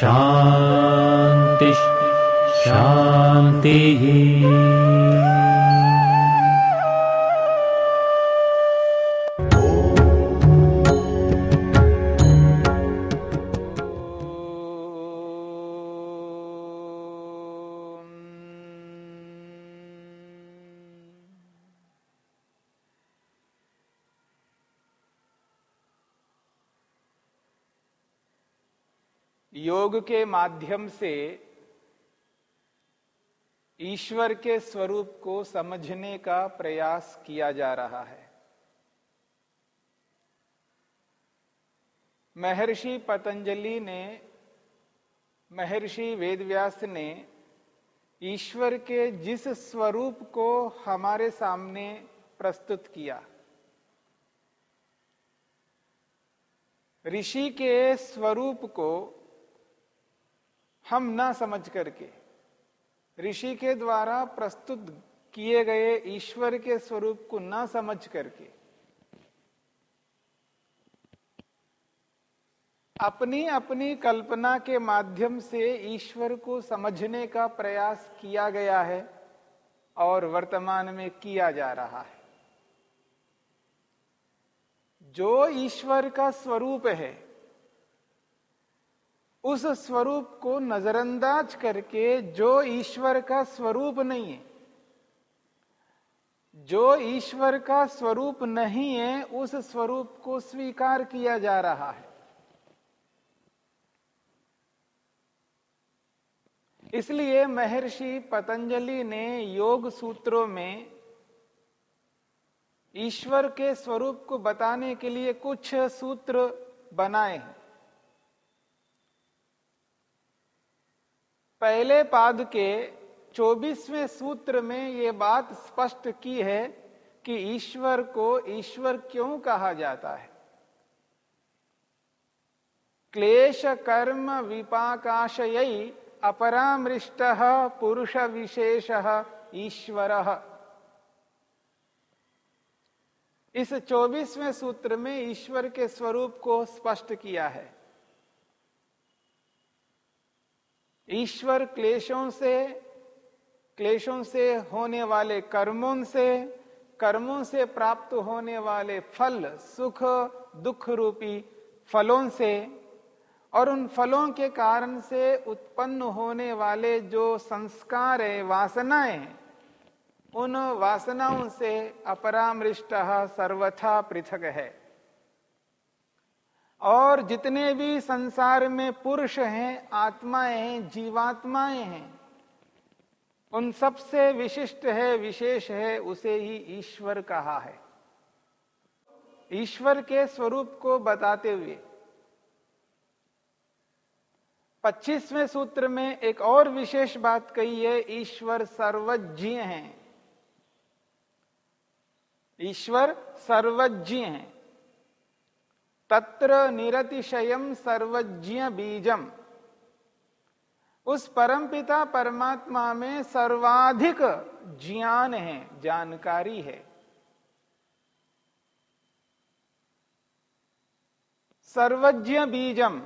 शान्तिः शान्तिः योग के माध्यम से ईश्वर के स्वरूप को समझने का प्रयास किया जा रहा है। महर्षि पतंजलि ने, महर्षि वेदव्यास ने ईश्वर के जिस स्वरूप को हमारे सामने प्रस्तुत किया। ऋषि के स्वरूप को हम ना समझ करके, ऋषि के द्वारा प्रस्तुत किए गए ईश्वर के स्वरूप को ना समझ करके अपनी अपनी कल्पना के माध्यम से ईश्वर को समझने का प्रयास किया गया है और वर्तमान में किया जा रहा है। जो ईश्वर का स्वरूप है उस स्वरूप को नजरअंदाज करके जो ईश्वर का स्वरूप नहीं है, जो ईश्वर का स्वरूप नहीं है, उस स्वरूप को स्वीकार किया जा रहा है। इसलिए महर्षि पतंजलि ने योग सूत्रों में ईश्वर के स्वरूप को बताने के लिए कुछ सूत्र बनाए हैं। पहले पाद के चौबीसवें सूत्र में ये बात स्पष्ट की है कि ईश्वर को ईश्वर क्यों कहा जाता है? क्लेश कर्म विपाकाशयी अपरामृष्ट पुरुष विशेष ईश्वर। इस चौबीसवें सूत्र में ईश्वर के स्वरूप को स्पष्ट किया है। ईश्वर क्लेशों से क्लेशों से होने वाले कर्मों से कर्मों से प्राप्त होने वाले फल, सुख, दुख रूपी फलों से और उन फलों के कारण से उत्पन्न होने वाले जो संस्कार है, वासनाएँ, उन वासनाओं से अपरामृष्ट सर्वथा पृथक है। और जितने भी संसार में पुरुष हैं, आत्माएँ हैं, जीवात्माएँ हैं, उन सबसे विशिष्ट है, विशेष है, उसे ही ईश्वर कहा है। ईश्वर के स्वरूप को बताते हुए पच्चीसवें सूत्र में एक और विशेष बात कही है, ईश्वर सर्वज्ञ हैं। ईश्वर सर्वज्ञ हैं। तत्र निरतिशयम सर्वज्ञ बीजम। उस परमपिता परमात्मा में सर्वाधिक ज्ञान है, जानकारी है। सर्वज्ञ बीजम।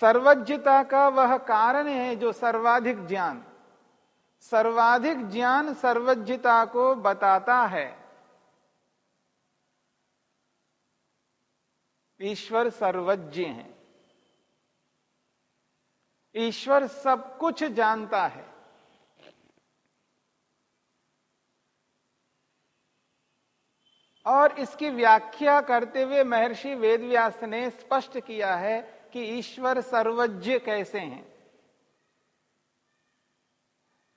सर्वज्ञता का वह कारण है जो सर्वाधिक ज्ञान। सर्वाधिक ज्ञान सर्वज्ञता को बताता है। ईश्वर सर्वज्ञ है। ईश्वर सब कुछ जानता है। और इसकी व्याख्या करते हुए महर्षि वेदव्यास ने स्पष्ट किया है कि ईश्वर सर्वज्ञ कैसे हैं।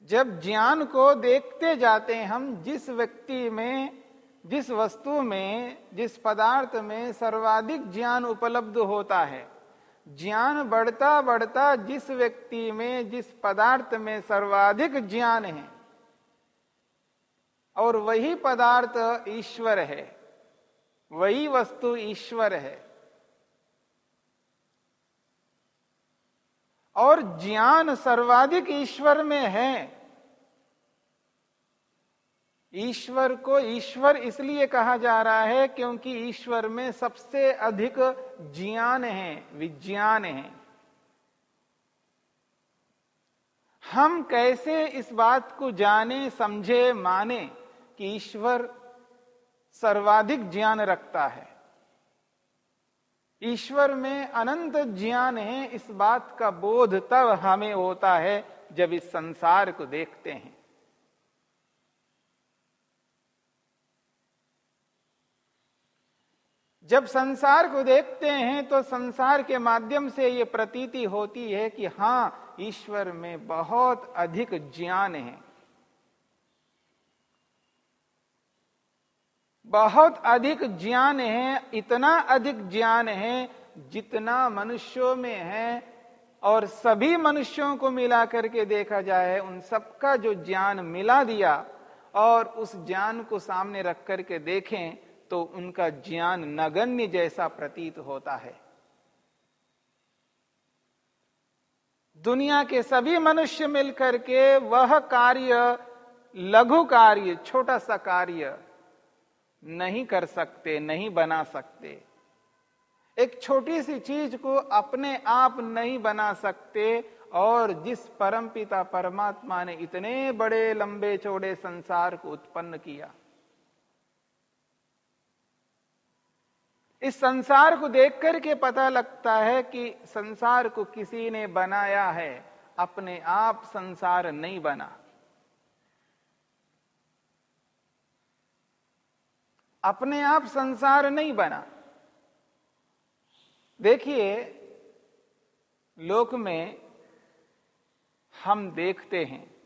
जब ज्ञान को देखते जाते हैं हम, जिस व्यक्ति में जिस वस्तु में, जिस पदार्थ में सर्वाधिक ज्ञान उपलब्ध होता है, ज्ञान बढ़ता बढ़ता जिस व्यक्ति में, जिस पदार्थ में सर्वाधिक ज्ञान है, और वही पदार्थ ईश्वर है, वही वस्तु ईश्वर है, और ज्ञान सर्वाधिक ईश्वर में है ईश्वर को ईश्वर इसलिए कहा जा रहा है क्योंकि ईश्वर में सबसे अधिक ज्ञान है, विज्ञान है। हम कैसे इस बात को जाने, समझे, माने कि ईश्वर सर्वाधिक ज्ञान रखता है? ईश्वर में अनंत ज्ञान है, इस बात का बोध तब हमें होता है जब इस संसार को देखते हैं। जब संसार को देखते हैं तो संसार के माध्यम से ये प्रतीति होती है कि हाँ, ईश्वर में बहुत अधिक ज्ञान है। बहुत अधिक ज्ञान है, इतना अधिक ज्ञान है जितना मनुष्यों में है और सभी मनुष्यों को मिला करके देखा जाए, उन सबका जो ज्ञान मिला दिया और उस ज्ञान को सामने रख करके देखें तो उनका ज्ञान नगण्य जैसा प्रतीत होता है। दुनिया के सभी मनुष्य मिलकर के वह कार्य, लघु कार्य, छोटा सा कार्य नहीं कर सकते, नहीं बना सकते। एक छोटी सी चीज़ को अपने आप नहीं बना सकते और जिस परमपिता परमात्मा ने इतने बड़े लंबे चौड़े संसार को उत्पन्न किया इस संसार को देख करके पता लगता है कि संसार को किसी ने बनाया है, अपने आप संसार नहीं बना। अपने आप संसार नहीं बना। देखिए, लोक में हम देखते हैं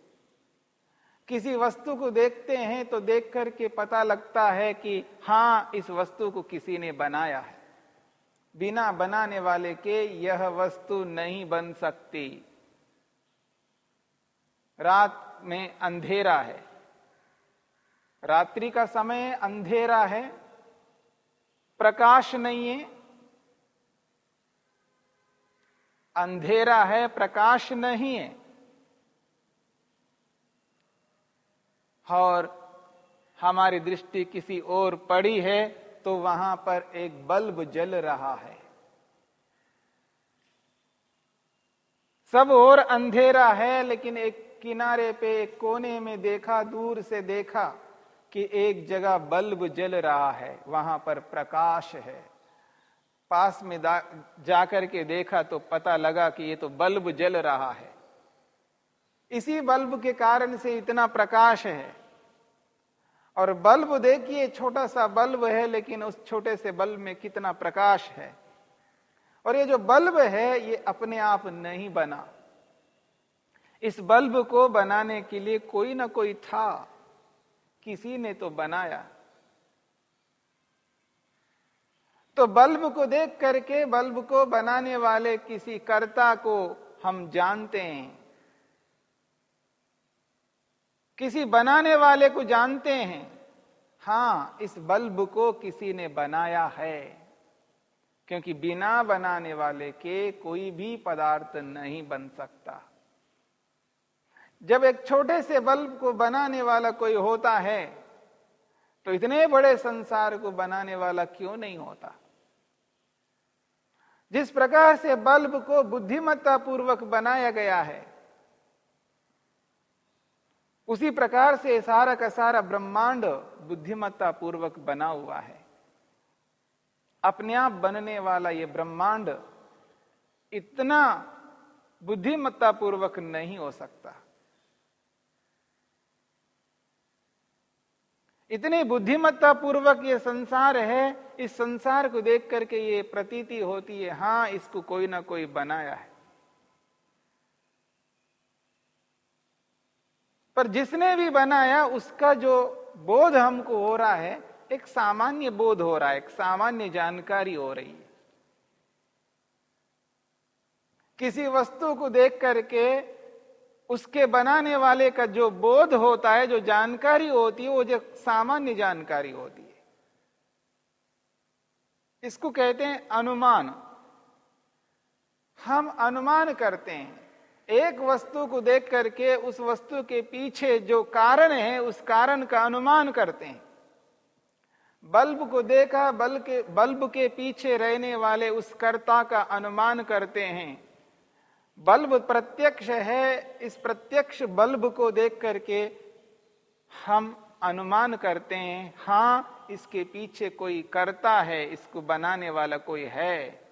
किसी वस्तु को देखते हैं तो देख करके पता लगता है कि हाँ, इस वस्तु को किसी ने बनाया है। बिना बनाने वाले के यह वस्तु नहीं बन सकती। रात में अंधेरा है। रात्रि का समय अंधेरा है। प्रकाश नहीं है। अंधेरा है, प्रकाश नहीं है। और हमारी दृष्टि किसी और पड़ी है तो वहाँ पर एक बल्ब जल रहा है। सब और अंधेरा है, लेकिन एक किनारे पे, एक कोने में देखा, दूर से देखा कि एक जगह बल्ब जल रहा है, वहाँ पर प्रकाश है। पास में जाकर के देखा तो पता लगा कि ये तो बल्ब जल रहा है। इसी बल्ब के कारण से इतना प्रकाश है। और बल्ब देखिए, छोटा सा बल्ब है, लेकिन उस छोटे से बल्ब में कितना प्रकाश है। और ये जो बल्ब है, ये अपने आप नहीं बना। इस बल्ब को बनाने के लिए कोई ना कोई था। किसी ने तो बनाया। तो बल्ब को देख करके, बल्ब को बनाने वाले किसी कर्ता को हम जानते हैं। किसी बनाने वाले को जानते हैं। हाँ, इस बल्ब को किसी ने बनाया है, क्योंकि बिना बनाने वाले के कोई भी पदार्थ नहीं बन सकता। जब एक छोटे से बल्ब को बनाने वाला कोई होता है तो इतने बड़े संसार को बनाने वाला क्यों नहीं होता? जिस प्रकार से बल्ब को बुद्धिमत्ता पूर्वक बनाया गया है उसी प्रकार से सारा का सारा ब्रह्मांड बुद्धिमत्ता पूर्वक बना हुआ है। अपने आप बनने वाला यह ब्रह्मांड इतना बुद्धिमत्ता पूर्वक नहीं हो सकता। इतनी बुद्धिमत्ता पूर्वक ये संसार है, इस संसार को देख करके ये प्रतीति होती है, हाँ, इसको कोई ना कोई बनाया है। पर जिसने भी बनाया, उसका जो बोध हमको हो रहा है, एक सामान्य बोध हो रहा है, एक सामान्य जानकारी हो रही है। किसी वस्तु को देख करके उसके बनाने वाले का जो बोध होता है, जो जानकारी होती है, वो जो सामान्य जानकारी होती है। इसको कहते हैं अनुमान। हम अनुमान करते हैं। एक वस्तु को देख करके उस वस्तु के पीछे जो कारण है, उस कारण का अनुमान करते हैं। बल्ब को देखा, बल्ब के बल्ब के पीछे रहने वाले उस कर्ता का अनुमान करते हैं। बल्ब प्रत्यक्ष है, इस प्रत्यक्ष बल्ब को देख करके हम अनुमान करते हैं, हाँ, इसके पीछे कोई कर्ता है, इसको बनाने वाला कोई है।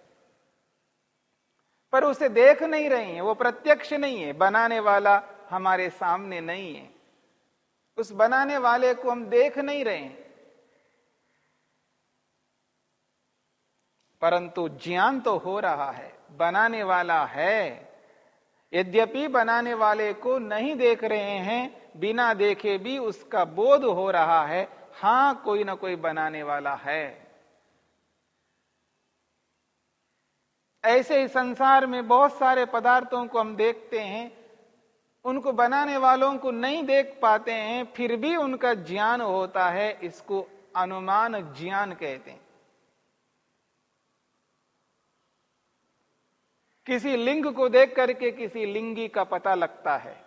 पर उसे देख नहीं रहे हैं, वो प्रत्यक्ष नहीं है, बनाने वाला हमारे सामने नहीं है। उस बनाने वाले को हम देख नहीं रहे हैं। परंतु ज्ञान तो हो रहा है, बनाने वाला है। यद्यपि बनाने वाले को नहीं देख रहे हैं, बिना देखे भी उसका बोध हो रहा है, हाँ, कोई ना कोई बनाने वाला है। ऐसे ही संसार में बहुत सारे पदार्थों को हम देखते हैं, उनको बनाने वालों को नहीं देख पाते हैं, फिर भी उनका ज्ञान होता है, इसको अनुमान ज्ञान कहते हैं। किसी लिंग को देख करके किसी लिंगी का पता लगता है।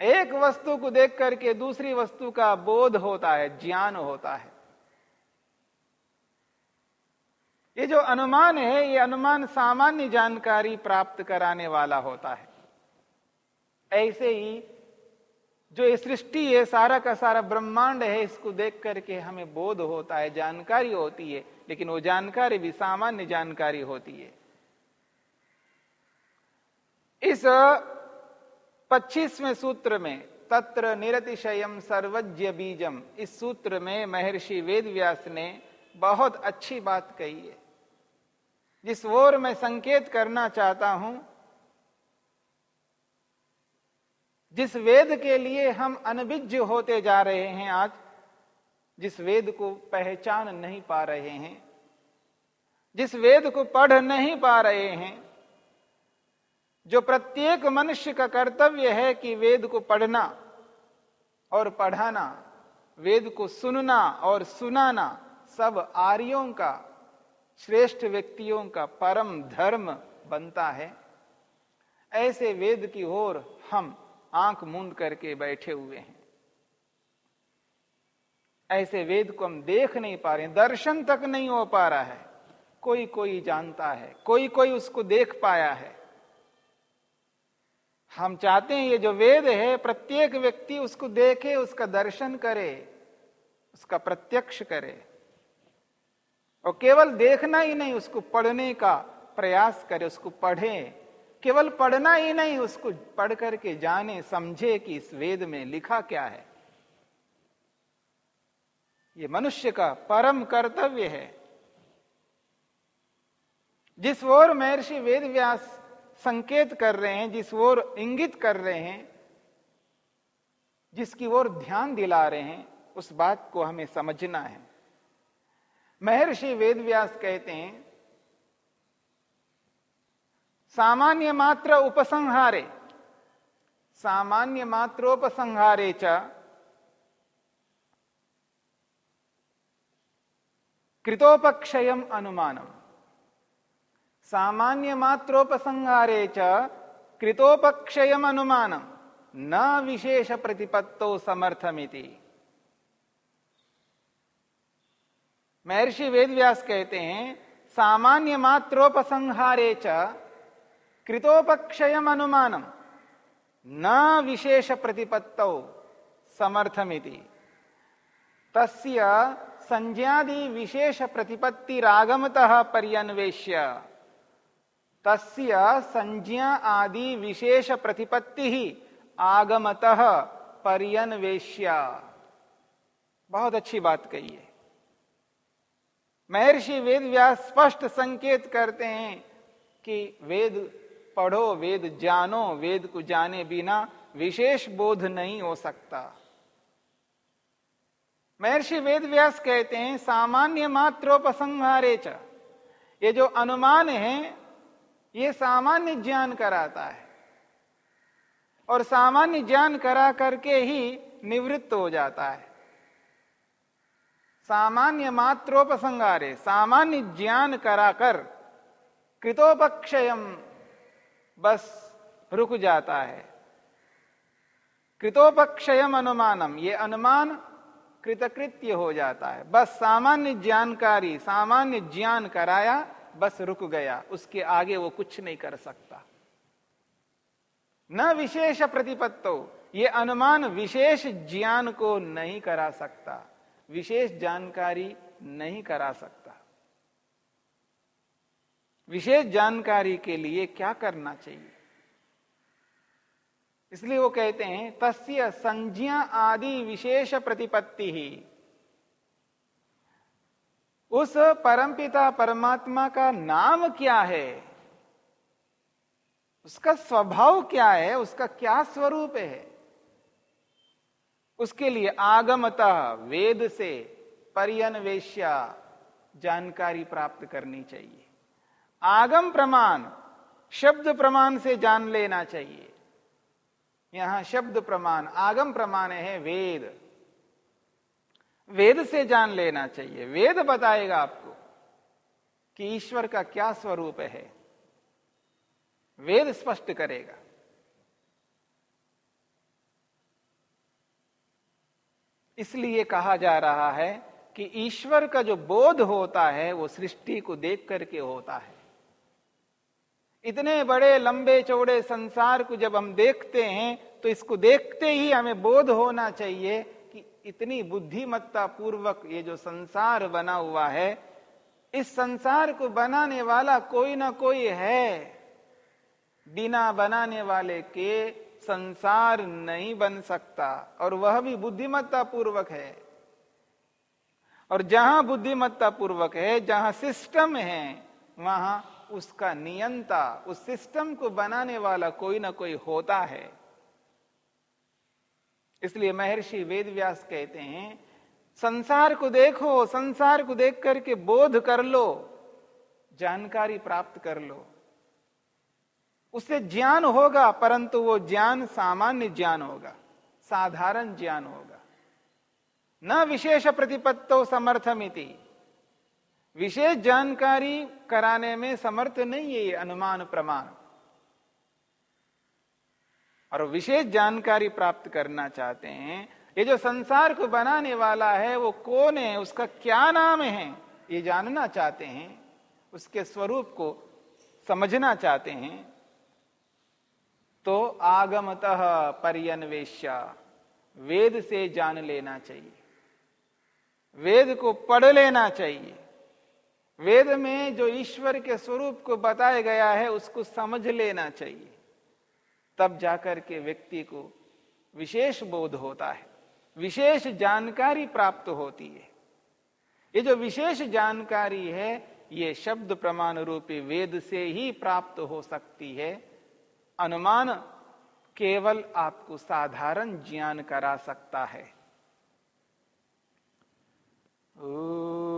एक वस्तु को देख करके दूसरी वस्तु का बोध होता है, ज्ञान होता है। ये जो अनुमान है, ये अनुमान सामान्य जानकारी प्राप्त कराने वाला होता है। ऐसे ही जो ये सृष्टि है, सारा का सारा ब्रह्मांड है, इसको देख करके हमें बोध होता है, जानकारी होती है, लेकिन वो जानकारी भी सामान्य जानकारी होती है। इस पच्चीसवें सूत्र में, तत्र निरतिशयम सर्वज्ञ बीजम, इस सूत्र में महर्षि वेदव्यास ने बहुत अच्छी बात कही है। जिस ओर मैं संकेत करना चाहता हूँ, जिस वेद के लिए हम अनभिज्ञ होते जा रहे हैं आज, जिस वेद को पहचान नहीं पा रहे हैं, जिस वेद को पढ़ नहीं पा रहे हैं, जो प्रत्येक मनुष्य का कर्तव्य है कि वेद को पढ़ना और पढ़ाना, वेद को सुनना और सुनाना, सब आर्यों का श्रेष्ठ व्यक्तियों का परम धर्म बनता है। ऐसे वेद की ओर हम आँख मूंद करके बैठे हुए हैं। ऐसे वेद को हम देख नहीं पा रहे दर्शन तक नहीं हो पा रहा है। कोई कोई जानता है कोई कोई उसको देख पाया है। हम चाहते हैं ये जो वेद है, प्रत्येक व्यक्ति उसको देखे, उसका दर्शन करे, उसका प्रत्यक्ष करे। और केवल देखना ही नहीं, उसको पढ़ने का प्रयास करे, उसको पढ़े। केवल पढ़ना ही नहीं, उसको पढ़ करके जाने, समझे कि इस वेद में लिखा क्या है। ये मनुष्य का परम कर्तव्य है। जिस ओर महर्षि वेद व्यास संकेत कर रहे हैं, जिस ओर इंगित कर रहे हैं, जिसकी ओर ध्यान दिला रहे हैं, उस बात को हमें समझना है। महर्षि वेद व्यास कहते हैं, सामान्य मात्र उपसंहारे, सामान्य मात्रोपसंहारे च कृतोपक्षयम अनुमानम। सामान्य मात्रोपसंहारे च कृतोपक्षयम अनुमानम। न विशेष प्रतिपत्तो समर्थमिति। महर्षि वेदव्यास कहते हैं, सामान्य मात्रोपसंहारे च कृतोपक्षयम न विशेष प्रतिपत्तौ समर्थमिति। तस्य संज्ञादि विशेष प्रतिपत्ति रागमतः पर्यन्वेश्य, तस्य संज्ञा आदि विशेष प्रतिपत्ति ही आगमतः पर्यन्वेश्य। बहुत अच्छी बात कही है। महर्षि वेद व्यास स्पष्ट संकेत करते हैं कि वेद पढ़ो, वेद जानो, वेद को जाने बिना विशेष बोध नहीं हो सकता। महर्षि वेद व्यास कहते हैं, सामान्य मात्रोपसंहारे च। ये जो अनुमान है, ये सामान्य ज्ञान कराता है। और सामान्य ज्ञान करा करके ही निवृत्त हो जाता है। सामान्य मात्रोपसंगारे, सामान्य ज्ञान कराकर कृतोपक्षयम बस रुक जाता है। कृतोपक्षयम अनुमानम, ये अनुमान कृतकृत्य हो जाता है। बस सामान्य जानकारी सामान्य ज्ञान कराया, बस रुक गया। उसके आगे वो कुछ नहीं कर सकता। न विशेष प्रतिपत्तो, ये अनुमान विशेष ज्ञान को नहीं करा सकता। विशेष जानकारी नहीं करा सकता। विशेष जानकारी के लिए क्या करना चाहिए? इसलिए वो कहते हैं, तस्य संज्ञा आदि विशेष प्रतिपत्ति ही। उस परमपिता परमात्मा का नाम क्या है? उसका स्वभाव क्या है? उसका क्या स्वरूप है? उसके लिए आगमतः वेद से परियनवेश्या जानकारी प्राप्त करनी चाहिए। आगम प्रमाण, शब्द प्रमाण से जान लेना चाहिए। यहाँ शब्द प्रमाण, आगम प्रमाण है वेद। वेद से जान लेना चाहिए। वेद बताएगा आपको कि ईश्वर का क्या स्वरूप है। वेद स्पष्ट करेगा। इसलिए कहा जा रहा है कि ईश्वर का जो बोध होता है, वो सृष्टि को देख करके होता है। इतने बड़े लंबे चौड़े संसार को जब हम देखते हैं तो इसको देखते ही हमें बोध होना चाहिए कि इतनी बुद्धिमत्ता पूर्वक ये जो संसार बना हुआ है, इस संसार को बनाने वाला कोई ना कोई है। बिना बनाने वाले के संसार नहीं बन सकता, और वह भी बुद्धिमत्ता पूर्वक है। और जहाँ बुद्धिमत्ता पूर्वक है, जहाँ सिस्टम है, वहाँ उसका नियंता, उस सिस्टम को बनाने वाला कोई ना कोई होता है। इसलिए महर्षि वेदव्यास कहते हैं, संसार को देखो, संसार को देख करके बोध कर लो, जानकारी प्राप्त कर लो। उससे ज्ञान होगा, परंतु वो ज्ञान सामान्य ज्ञान होगा, साधारण ज्ञान होगा। न विशेष प्रतिपत्तो समर्थमिति। विशेष जानकारी कराने में समर्थ नहीं है ये अनुमान प्रमाण। और विशेष जानकारी प्राप्त करना चाहते हैं, ये जो संसार को बनाने वाला है, वो कौन है, उसका क्या नाम है, ये जानना चाहते हैं, उसके स्वरूप को समझना चाहते हैं। तो आगमतः परियनवेश्या। वेद से जान लेना चाहिए। वेद को पढ़ लेना चाहिए। वेद में जो ईश्वर के स्वरूप को बताया गया है, उसको समझ लेना चाहिए। तब जाकर के व्यक्ति को विशेष बोध होता है। विशेष जानकारी प्राप्त होती है। ये जो विशेष जानकारी है, ये शब्द प्रमाण रूपी वेद से ही प्राप्त हो सकती है। अनुमान केवल आपको साधारण ज्ञान करा सकता है। ओ...